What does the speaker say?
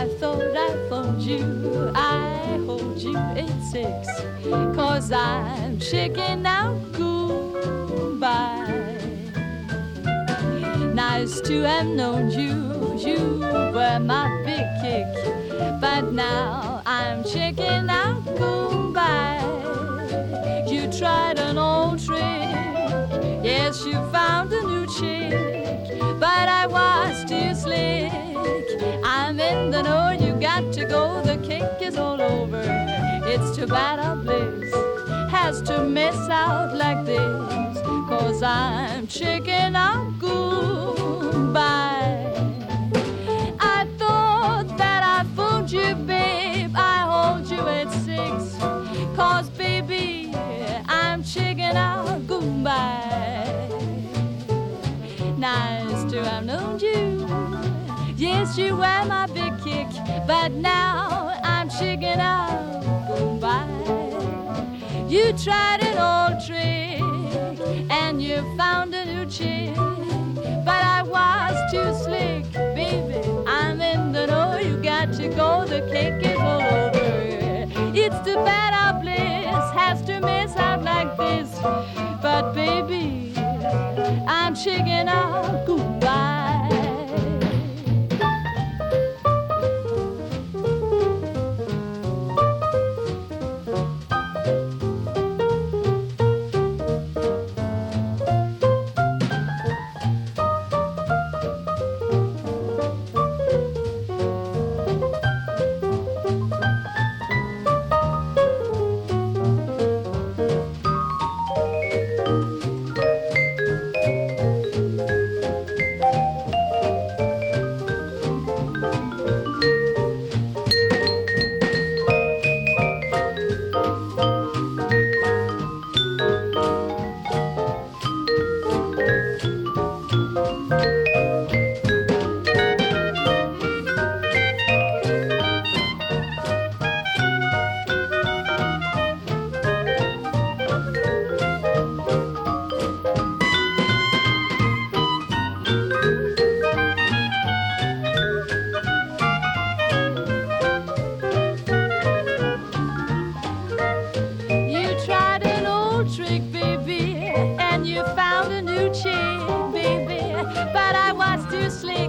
I thought I phoned you, I hold you at six, cause I'm checking out goodbye. Nice to have known you, you were my big kick, but now I'm checking out goodbye. You tried an old trick, yes, you found a chick, but I was too slick. I'm in the know, you got to go, the cake is all over. It's too bad our bliss has to miss out like this, cause I'm checking out Have known you. Yes, you were my big kick, but now I'm checking out goodbye. You tried an old trick and you found a new chick, but I was too slick, baby. I'm in the know. You got to go. The cake is all over. It's too bad our bliss has to miss out like this, but baby, I'm checking out goodbye. and you found a new chick, baby. But I was too slim.